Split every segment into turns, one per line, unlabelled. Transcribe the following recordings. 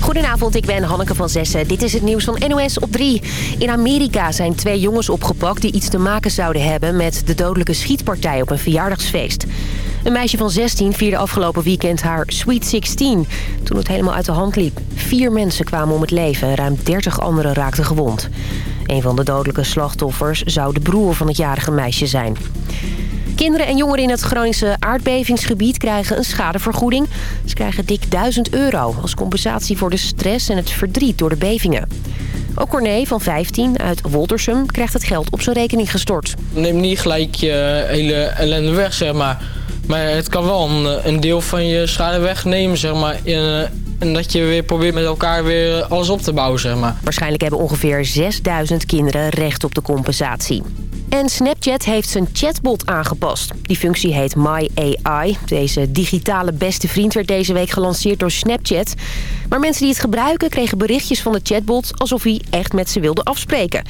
Goedenavond, ik ben Hanneke van Zessen. Dit is het nieuws van NOS op 3. In Amerika zijn twee jongens opgepakt die iets te maken zouden hebben... met de dodelijke schietpartij op een verjaardagsfeest. Een meisje van 16 vierde afgelopen weekend haar Sweet 16... toen het helemaal uit de hand liep. Vier mensen kwamen om het leven en ruim 30 anderen raakten gewond. Een van de dodelijke slachtoffers zou de broer van het jarige meisje zijn. Kinderen en jongeren in het Groningse aardbevingsgebied krijgen een schadevergoeding. Ze krijgen dik 1000 euro als compensatie voor de stress en het verdriet door de bevingen. Ook Corné van 15 uit Woltersum krijgt het geld op zijn rekening gestort.
Neem niet gelijk je hele ellende weg, zeg maar. Maar het kan wel een, een deel van je schade wegnemen, zeg maar. En, en dat je weer probeert met elkaar weer alles op te bouwen, zeg maar.
Waarschijnlijk hebben ongeveer 6000 kinderen recht op de compensatie. En Snapchat heeft zijn chatbot aangepast. Die functie heet My AI. Deze digitale beste vriend werd deze week gelanceerd door Snapchat. Maar mensen die het gebruiken kregen berichtjes van de chatbot... alsof hij echt met ze wilde afspreken.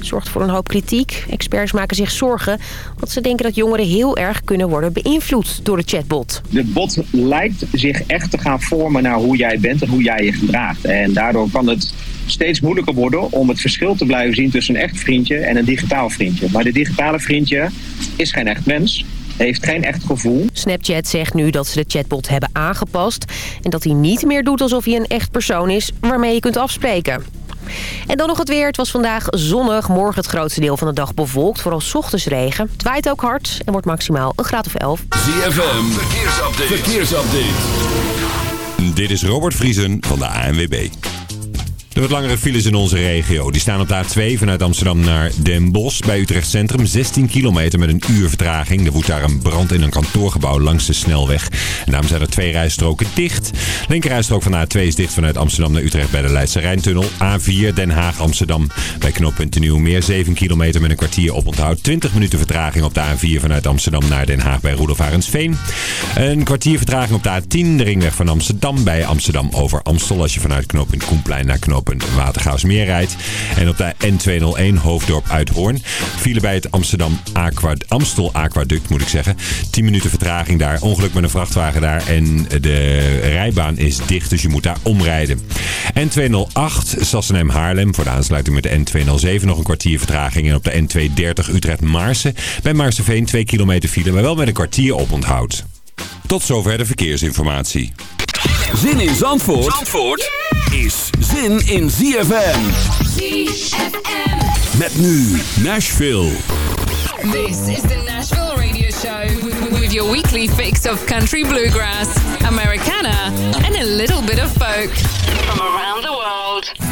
Zorgt voor een hoop kritiek. Experts maken zich zorgen, want ze denken dat jongeren heel erg kunnen worden beïnvloed door de chatbot.
De bot lijkt zich echt te gaan vormen naar hoe jij bent en hoe jij je gedraagt. En daardoor kan het steeds moeilijker worden om het verschil te blijven zien tussen een echt vriendje en een digitaal vriendje. Maar de digitale vriendje is geen echt mens heeft geen echt gevoel.
Snapchat zegt nu dat ze de chatbot hebben aangepast... en dat hij niet meer doet alsof hij een echt persoon is waarmee je kunt afspreken. En dan nog het weer. Het was vandaag zonnig. Morgen het grootste deel van de dag bewolkt. Vooral s ochtends regen. Het waait ook hard en wordt maximaal een graad of 11.
ZFM, verkeersupdate. verkeersupdate.
Dit is Robert Vriesen van de ANWB. De wat langere files in onze regio. Die staan op de A2 vanuit Amsterdam naar Den Bosch. Bij Utrecht Centrum 16 kilometer met een uur vertraging. Er woedt daar een brand in een kantoorgebouw langs de snelweg. En daarom zijn er twee rijstroken dicht. Linkerrijstrook van de A2 is dicht vanuit Amsterdam naar Utrecht bij de Leidse Rijntunnel. A4 Den Haag Amsterdam bij knooppunt Nieuwmeer. 7 kilometer met een kwartier op onthoud. 20 minuten vertraging op de A4 vanuit Amsterdam naar Den Haag bij Roelof Arendsveen. Een kwartier vertraging op de A10 de ringweg van Amsterdam bij Amsterdam over Amstel. Als je vanuit knooppunt Koenplein naar knooppunt knooppunt Watergaasmeer rijdt. En op de N201 Hoofddorp Uithoorn vielen bij het Amsterdam Aquad Amstel Aquaduct moet ik zeggen. 10 minuten vertraging daar. Ongeluk met een vrachtwagen daar. En de rijbaan is dicht, dus je moet daar omrijden. N208 Sassenheim Haarlem voor de aansluiting met de N207 nog een kwartier vertraging. En op de N230 Utrecht Maarsen bij Maarseveen 2 kilometer file, maar wel met een kwartier op onthoud. Tot zover de verkeersinformatie.
Zin in Zandvoort, Zandvoort is zin in ZFM.
ZFM.
Met nu Nashville.
This is the Nashville Radio Show with your weekly fix of country bluegrass, Americana, and a little bit of folk from around the world.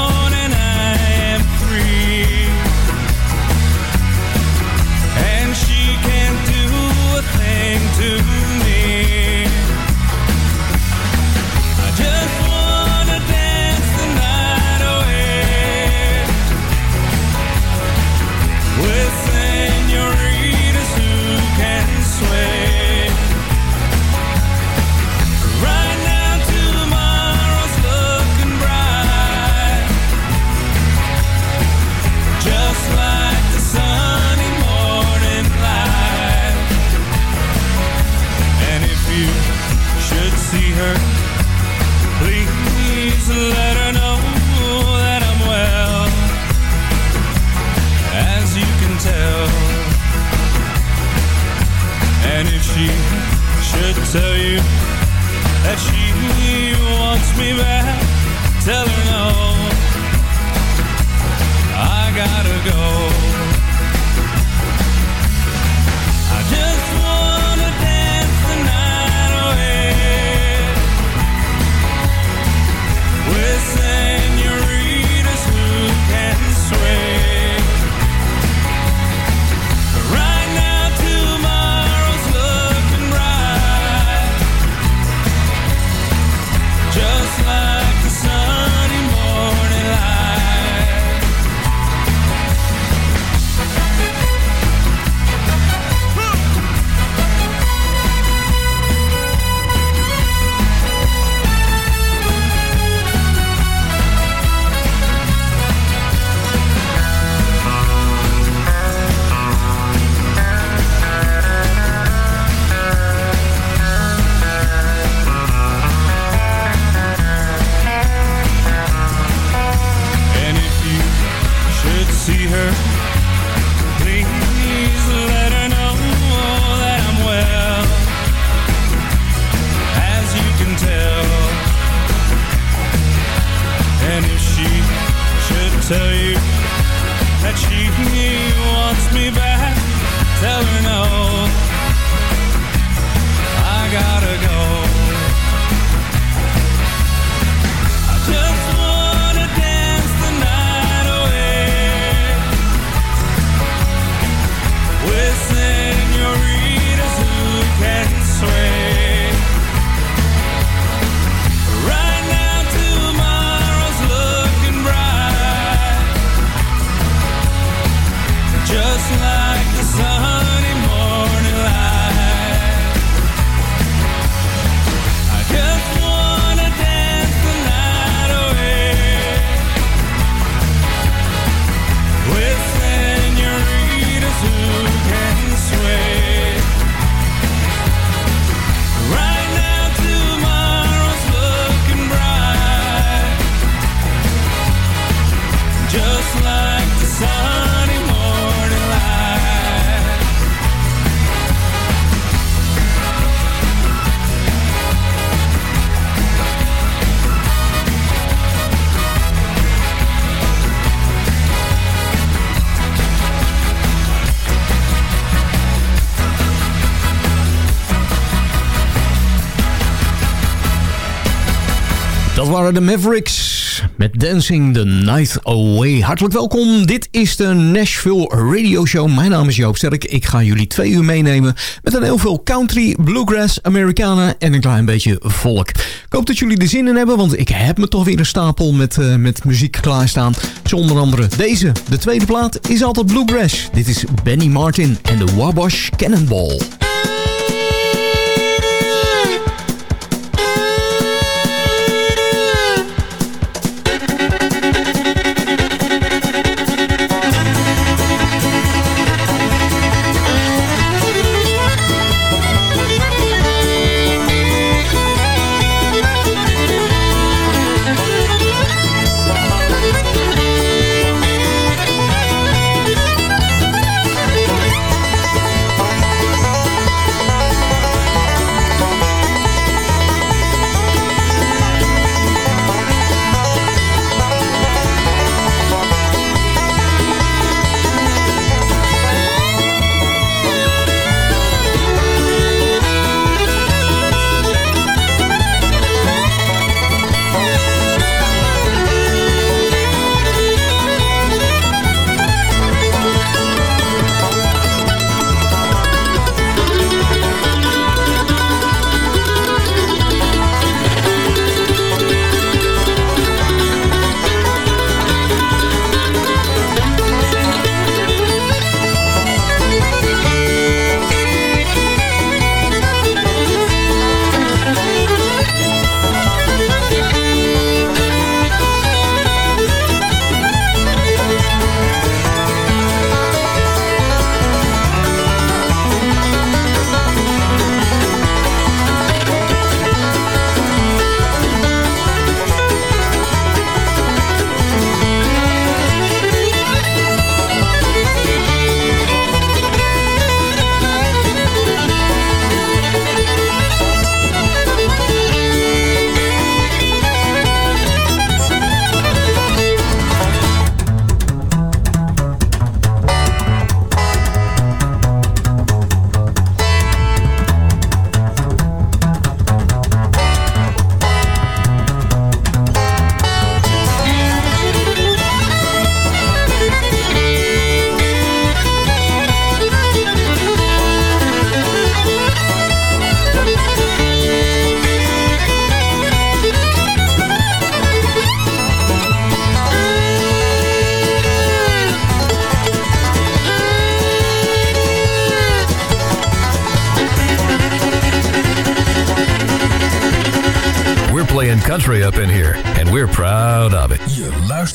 de Mavericks met Dancing the Night Away. Hartelijk welkom, dit is de Nashville Radio Show. Mijn naam is Joop Sterk. Ik ga jullie twee uur meenemen met een heel veel country, bluegrass, Americana en een klein beetje volk. Ik hoop dat jullie er zin in hebben, want ik heb me toch weer een stapel met, uh, met muziek klaarstaan. Zonder andere deze. De tweede plaat is altijd bluegrass. Dit is Benny Martin en de Wabash Cannonball.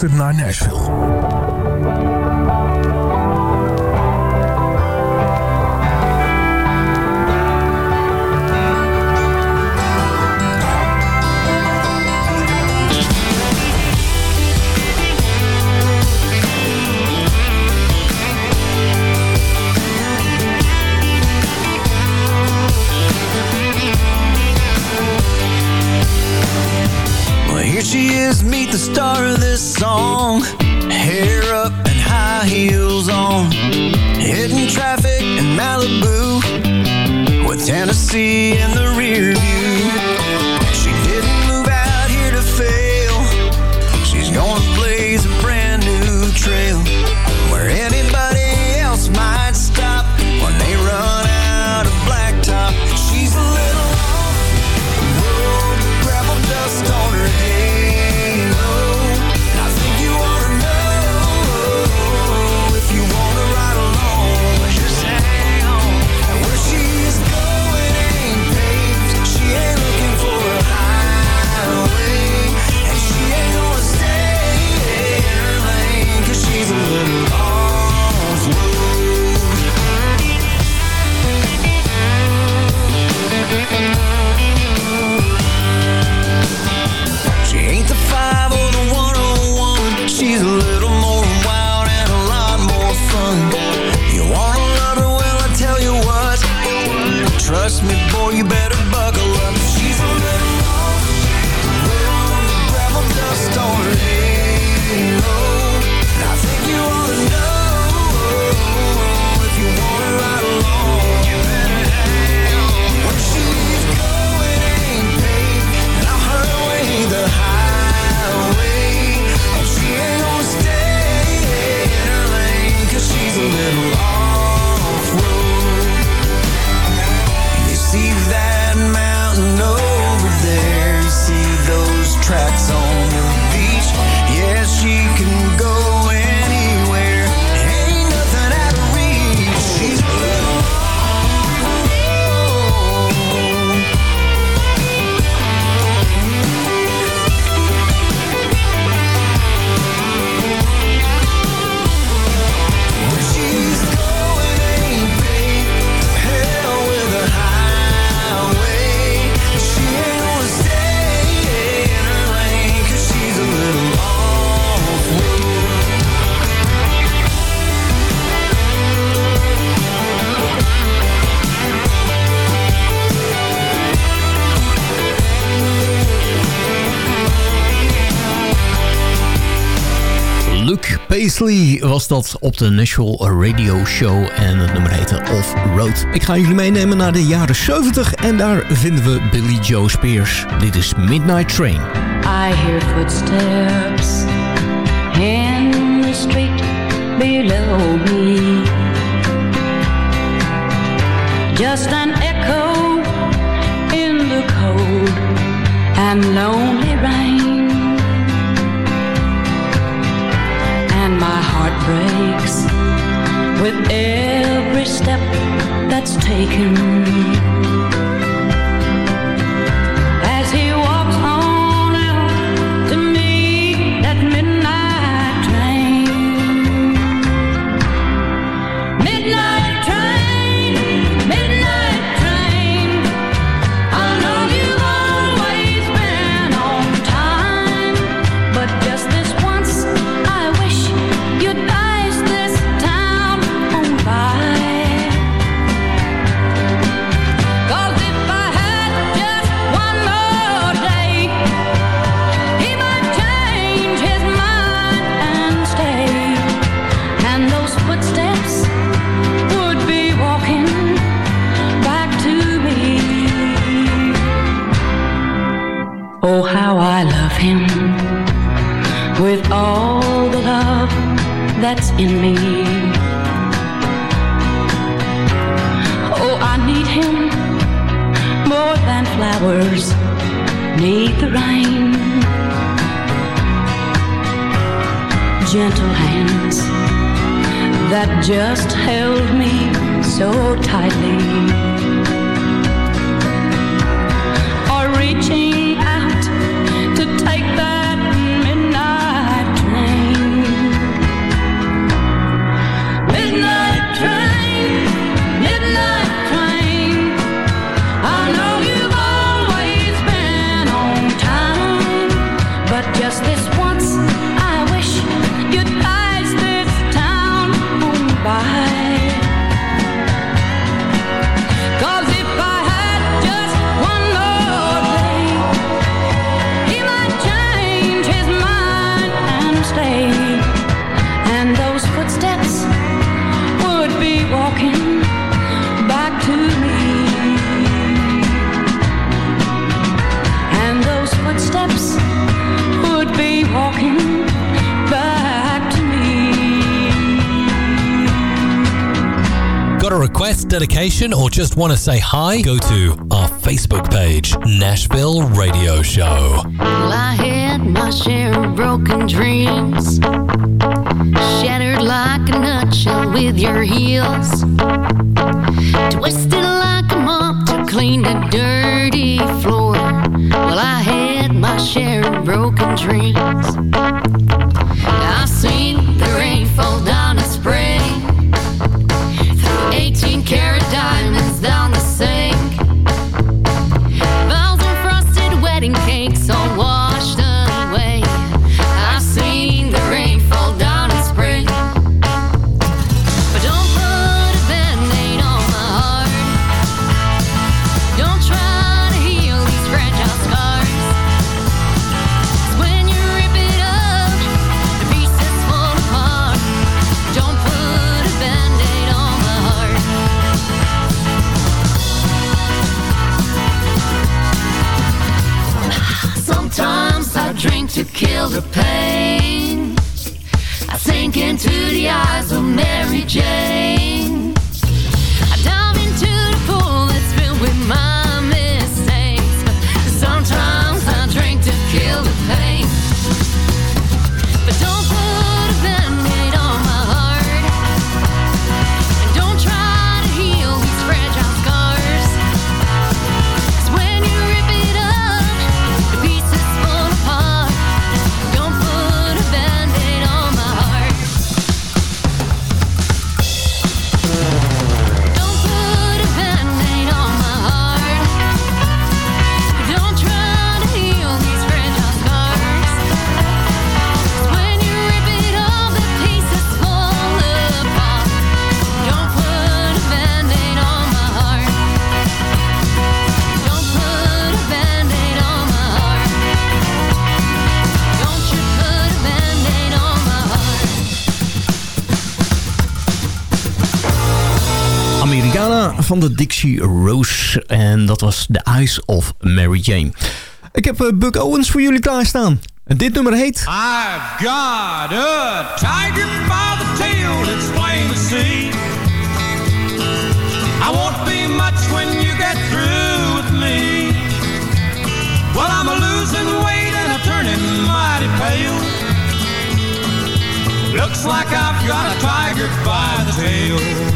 Luistert naar Nashville.
Paisley was dat op de Nashville Radio Show. En het nummer heette Off-Road. Ik ga jullie meenemen naar de jaren 70. En daar vinden we Billy Joe Spears. Dit is Midnight Train.
I hear footsteps in the street below me. Just an echo in the cold and lonely rain. And my heart breaks with every step that's taken. With all the love that's in me. Oh, I need him more than flowers need the rain. Gentle hands that just held me so tightly.
Request, dedication, or just want to say hi? Go to our Facebook page, Nashville Radio Show.
Well, I had my share of broken dreams. Shattered like a nutshell with your heels. Twisted like a mop to clean the dirty floor. Well, I had my share of broken dreams.
Van de Dixie Rose. En dat was The Eyes of Mary Jane. Ik heb uh, Buck Owens voor jullie klaarstaan. En dit nummer heet...
I've got a tiger by the tail, it's plain to see. I won't be much when you get through with me. Well, I'm a losing weight and I'm turning mighty pale. Looks like I've got a tiger by the tail.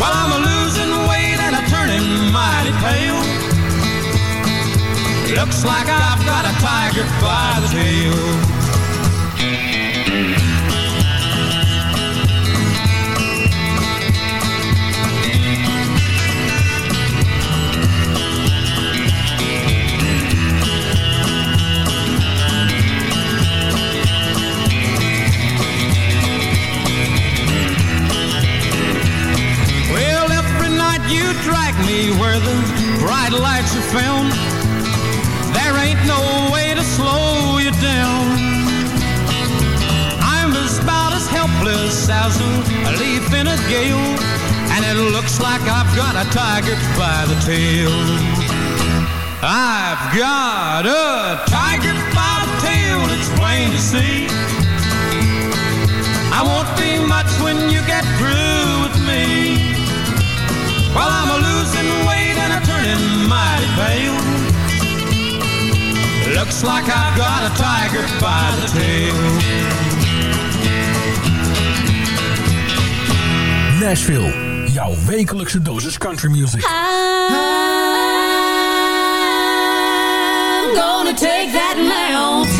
Well, I'm a losing weight and I'm turning mighty pale. Looks like I've got a tiger by the tail. Where the bright lights are filmed. There ain't no way to slow you down. I'm about as helpless as a leaf in a gale, and it looks like I've got a tiger by the tail. I've got a tiger by the tail, it's plain to see. I won't be much when you get through with me. Well, I'm a pale. Looks like I've got a tiger by the tail.
Nashville, jouw wekelijkse dosis country music.
I'm gonna take that mount.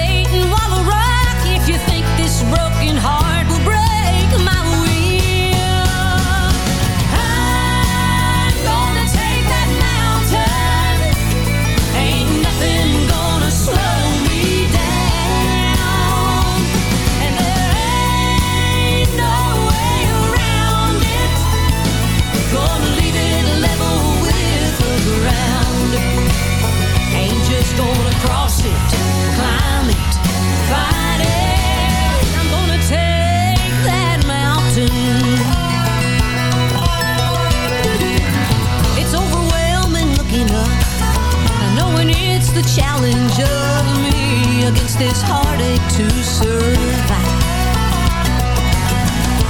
against this heartache to survive.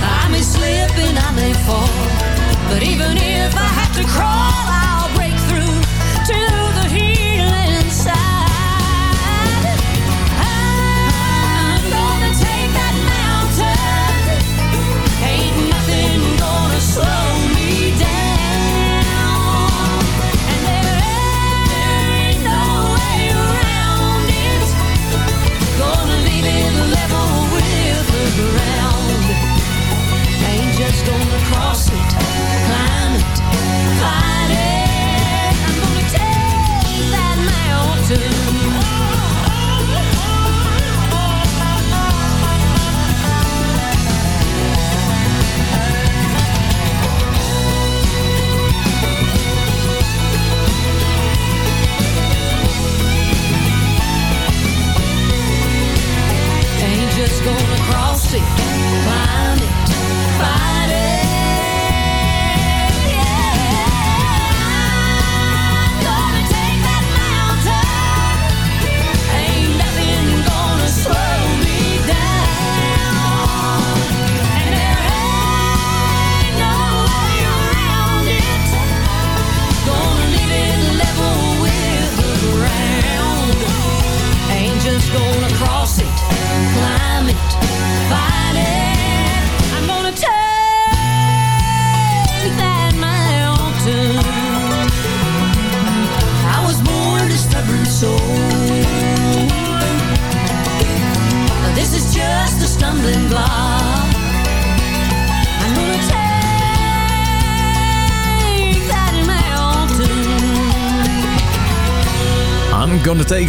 I may slip and I may fall, but even if I have to crawl,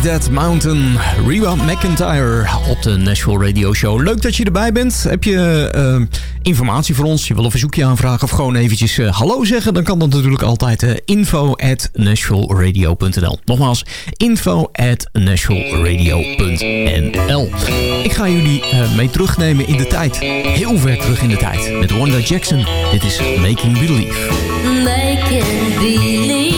That Mountain.
Reba McIntyre op de Nashville Radio Show. Leuk dat je erbij bent. Heb je uh, informatie voor ons? Je wil een verzoekje aanvragen of gewoon eventjes uh, hallo zeggen? Dan kan dat natuurlijk altijd uh, info at Nogmaals, info at Ik ga jullie mee terugnemen in de tijd. Heel ver terug in de tijd. Met Wanda Jackson. Dit is Making Believe.
Making Believe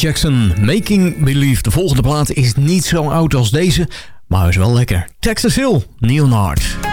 Jackson, Making Believe. De volgende plaat is niet zo oud als deze, maar is wel lekker. Texas Hill, Neil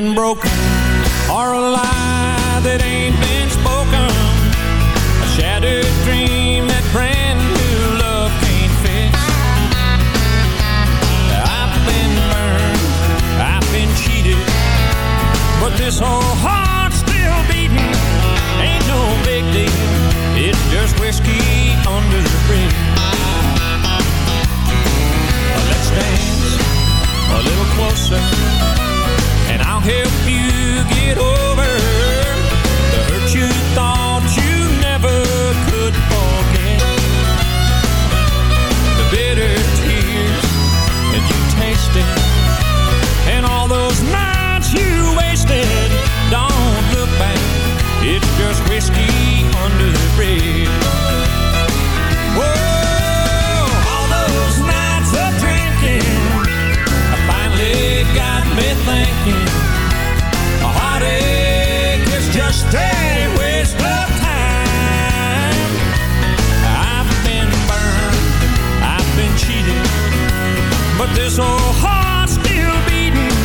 been broken or a lie that ain't been spoken. A shattered dream that brand new love can't fix. I've been burned, I've been cheated, but this whole heart's still beating. Ain't no big deal, it's just whiskey under the bridge. Let's dance a little closer help you get over old heart's still beating.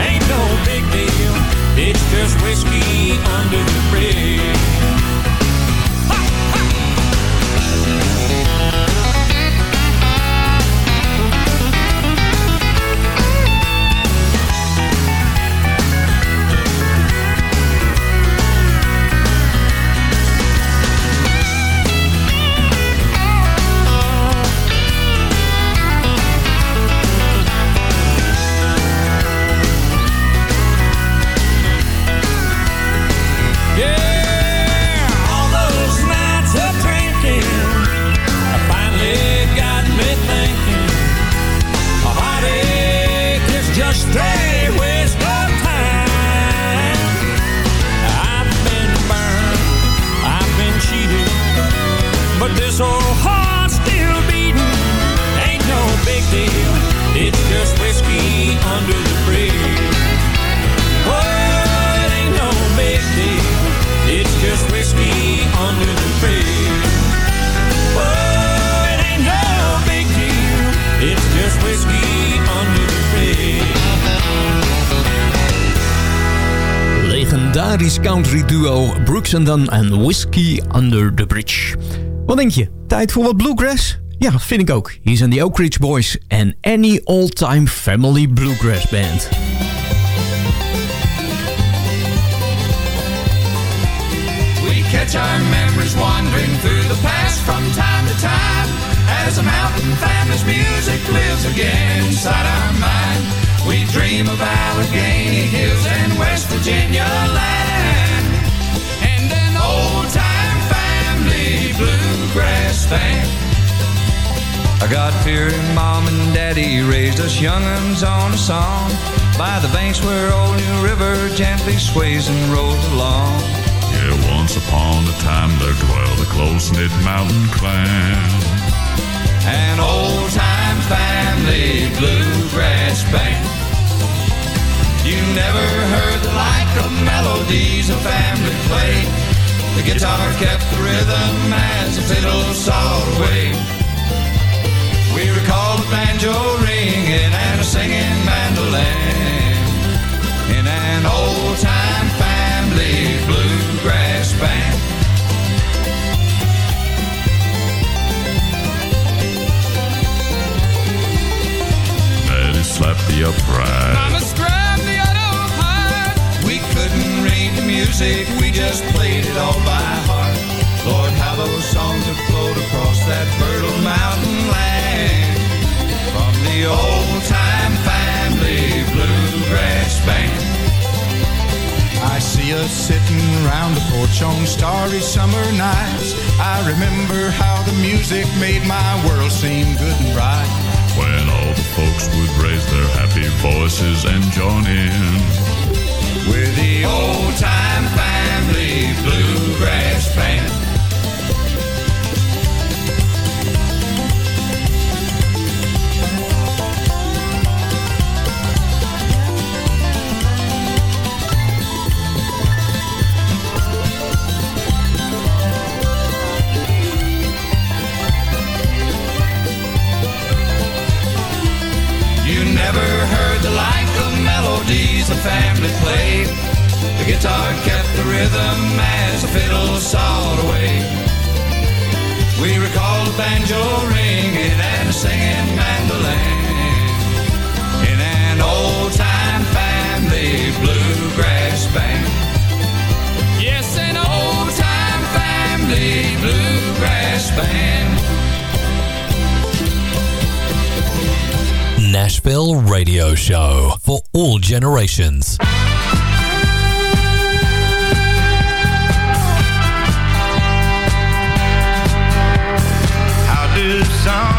Ain't no big deal, it's just whiskey under the bridge.
Duo Brooks and Dunn en Whiskey Under the Bridge. Wat denk je? Tijd voor wat bluegrass? Ja, vind ik ook. Hier zijn de Oak Ridge Boys en Any Old Time Family Bluegrass Band.
We catch our memories wandering through the past from time to time. As a mountain family's music lives again inside our mind. We dream of Allegheny Hills and West Virginia land. Bluegrass band.
I got fear mom and daddy raised us young'uns on a song by the banks where old New River gently sways and rolls along.
Yeah, once upon a time there dwelled a close-knit mountain clan.
An old time family bluegrass band. You never heard the like of melodies a family played. The guitar kept the rhythm as the fiddle sawed away. We recall the banjo ringing and a singing mandolin in an old time family bluegrass band.
Slapped the upright.
Just played it all by heart. Lord, how those songs that float across that fertile mountain land. From the old time family bluegrass band.
I see us sitting round the porch on starry summer nights. I remember how the music made my world seem good and right.
When all the folks would raise their happy voices and join in.
With the old time family bluegrass band. You never heard the like of melodies the family played. Guitar kept the rhythm as the fiddle sawed away. We recall the banjo ringing and a singing mandolin in an old time family bluegrass band. Yes, an old time family bluegrass band.
Nashville Radio Show for all generations.
How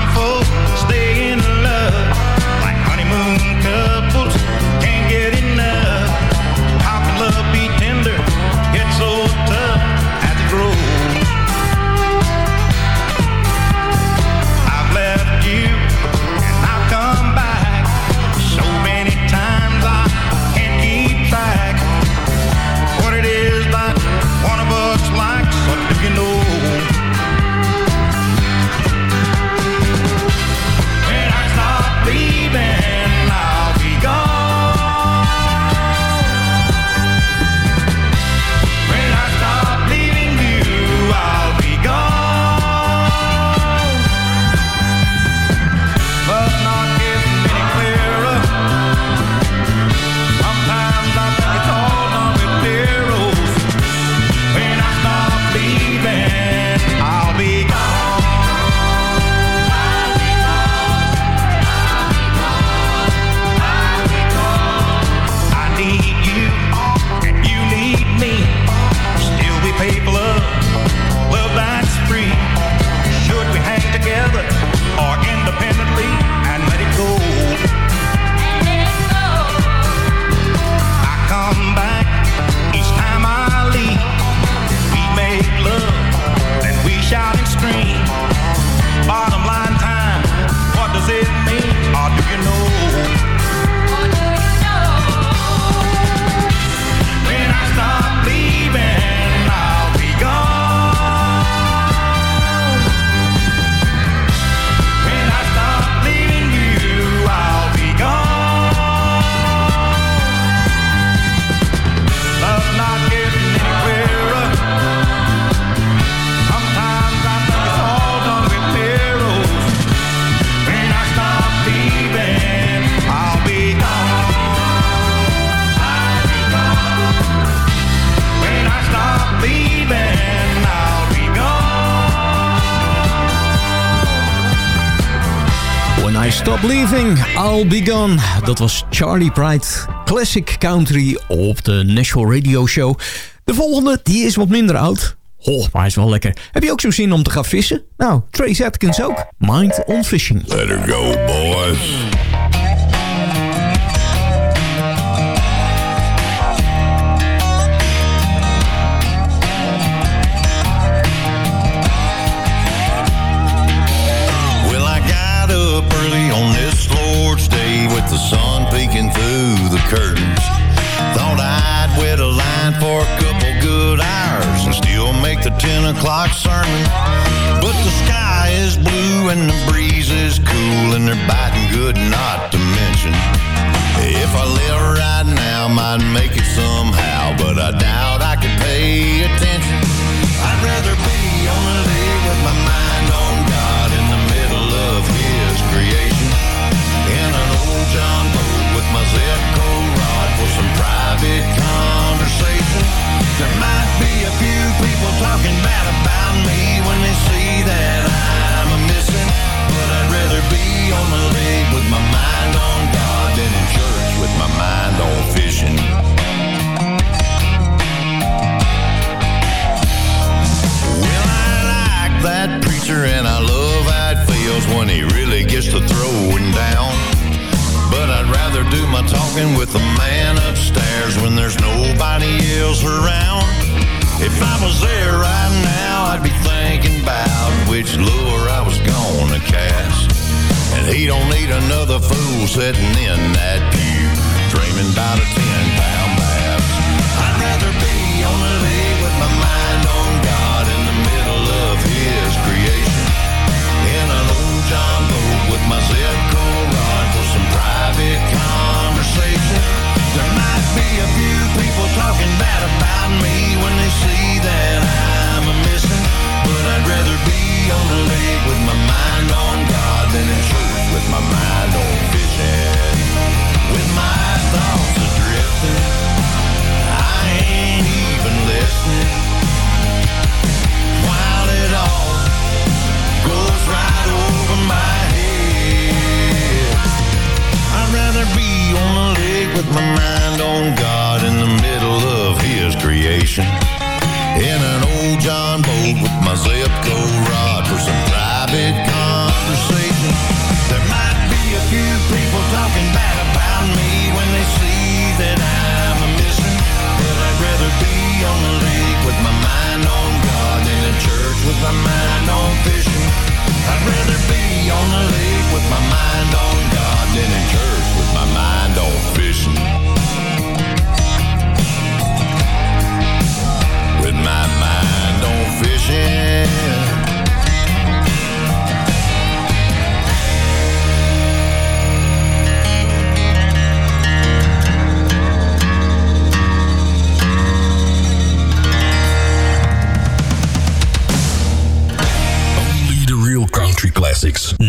Stop Leaving, I'll Be Gone.
Dat was Charlie Pride, Classic Country op de Nashville Radio Show. De volgende, die is wat minder oud. Oh, maar is wel lekker. Heb je ook zo'n zin om te gaan vissen? Nou, Trace Atkins ook. Mind on Fishing.
Let her go, boys.
With the sun peeking through the curtains. Thought I'd wet a line for a couple good hours and still make the 10 o'clock sermon. But the sky is blue and the breeze is cool and they're biting good not to mention. If I live right now, might make it somehow, but I doubt I could pay attention. Talking Sitting in that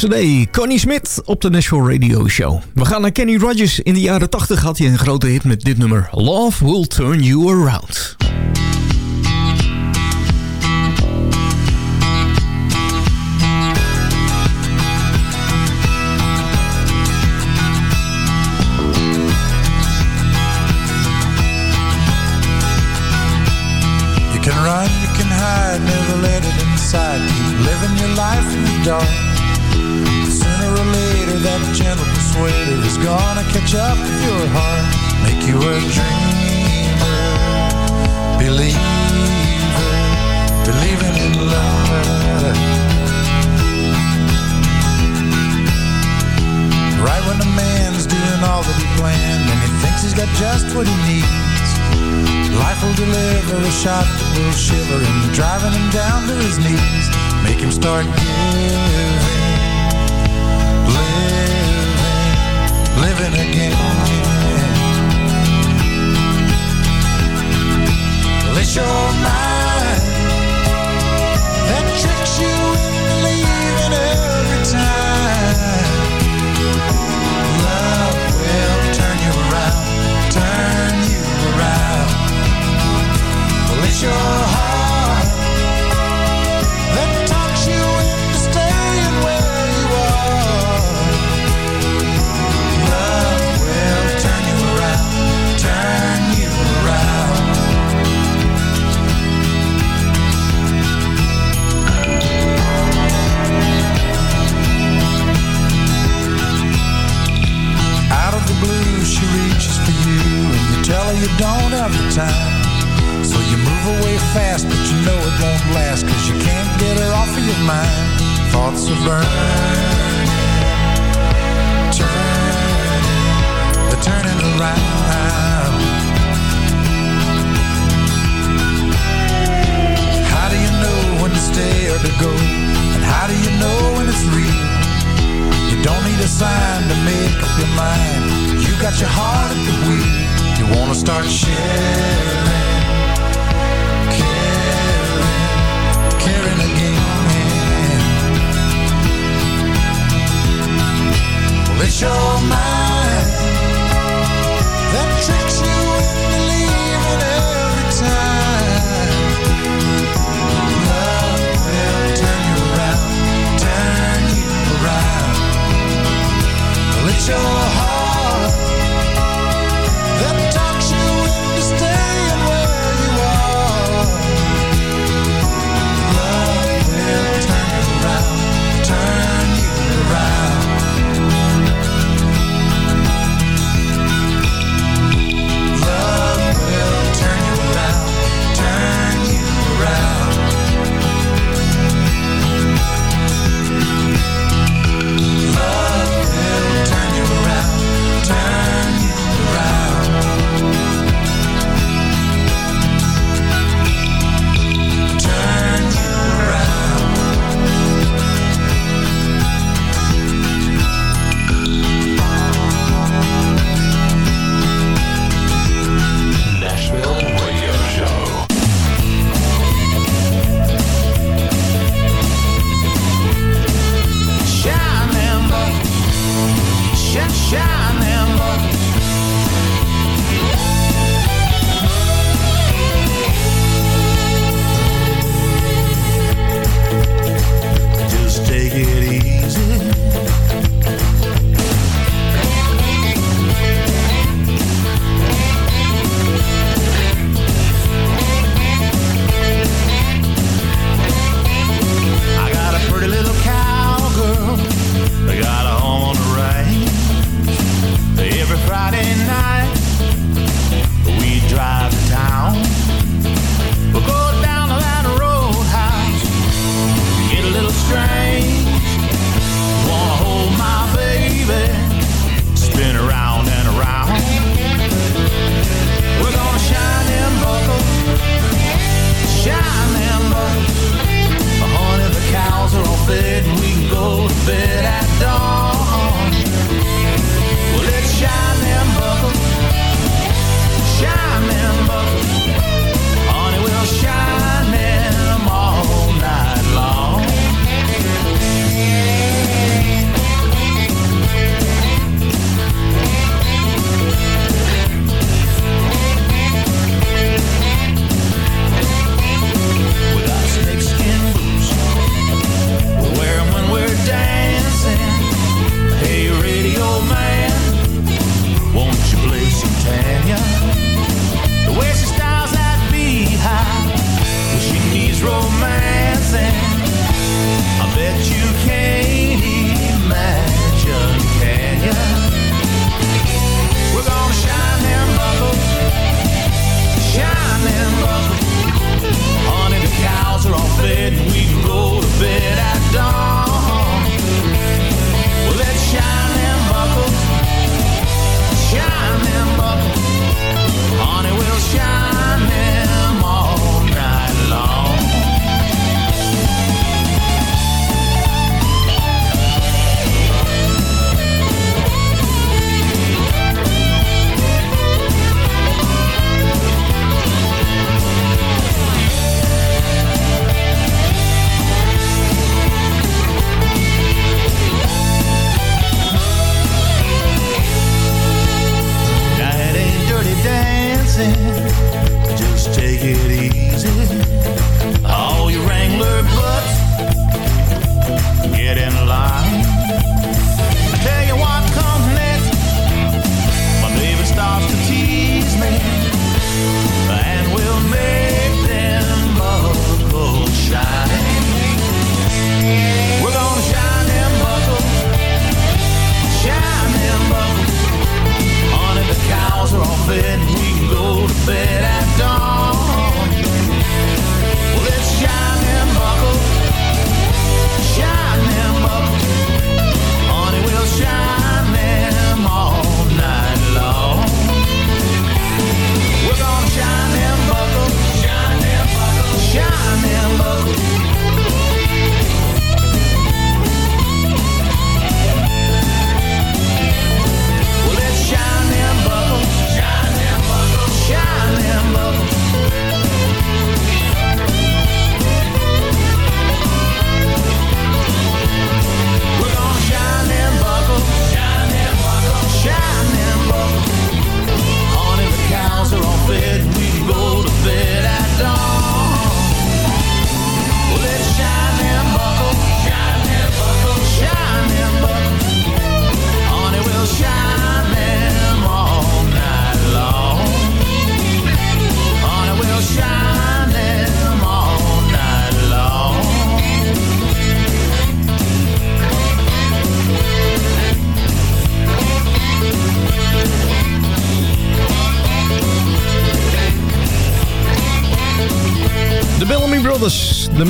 Today, Connie Smit op de National Radio Show. We gaan naar Kenny Rogers. In de jaren 80 had hij een grote hit met dit nummer. Love Will Turn You Around.
You can run, you can hide, never let it inside. Keep living your life in the dark. that gentle persuader is gonna catch up with your heart, make you a dreamer, believer, believing in love. Right when a man's doing all that he planned and he thinks he's got just what he needs, life will deliver a shot that will shiver him, driving him down to his knees, make him start giving. living again. Let your mind that tricks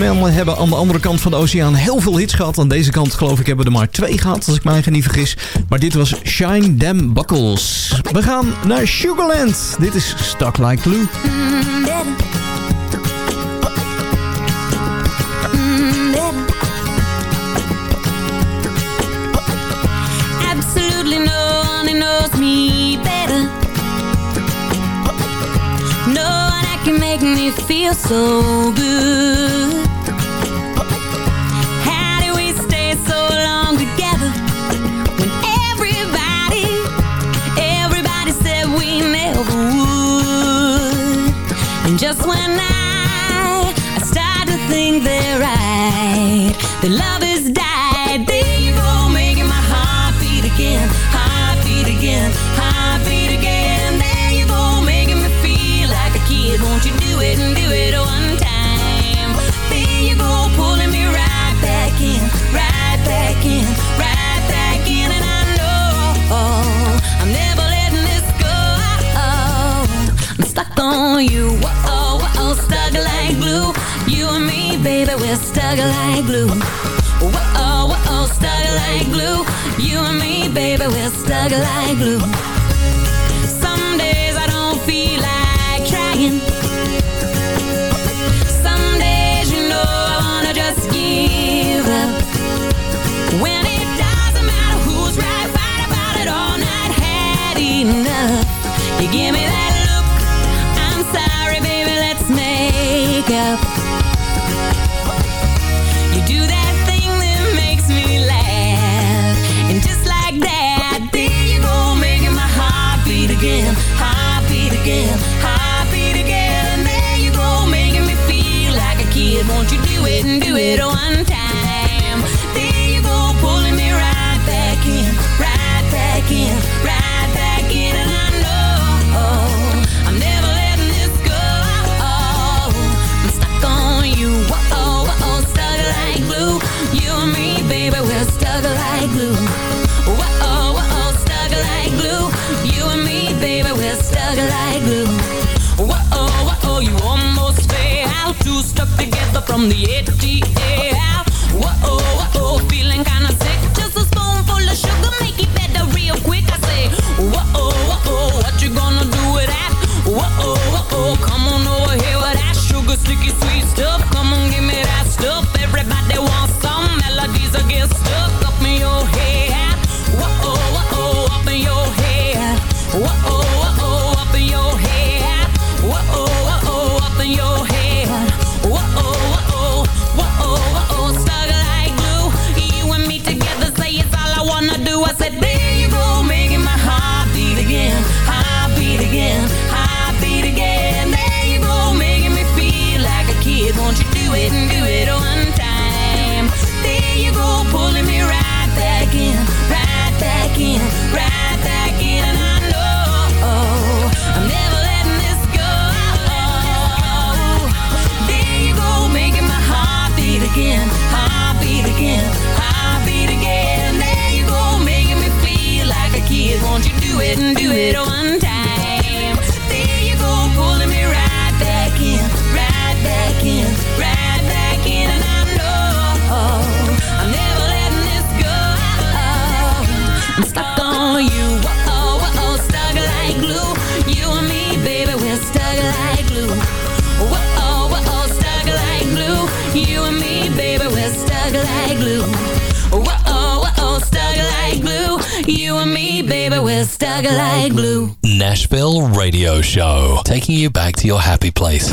We hebben aan de andere kant van de oceaan heel veel hits gehad. Aan deze kant geloof ik hebben we er maar twee gehad, als ik mij niet vergis. Maar dit was Shine Them Buckles. We gaan naar Sugarland. Dit is Stuck Like Glue.
Absolutely no one knows me better. No one can make me feel so good. just when I, I start to think they're right, they love it. like baby, we're stuck like glue. Whoa, whoa, whoa, stuck like glue. You and me, baby, we're stuck like glue light blue Whoa, whoa, you almost fell Two stuck together from the ATL Whoa, whoa, feeling kinda sick. Just a spoonful of sugar, make it better real quick I say, whoa, whoa, what you gonna do with that? Whoa, whoa, come on over here with that Sugar, sticky, sweet stuff. Come on, give me that stuff. Everybody wants some. Melodies against get stuck up in your head. Stuck Like glue.
Nashville Radio Show, taking you back to your happy place.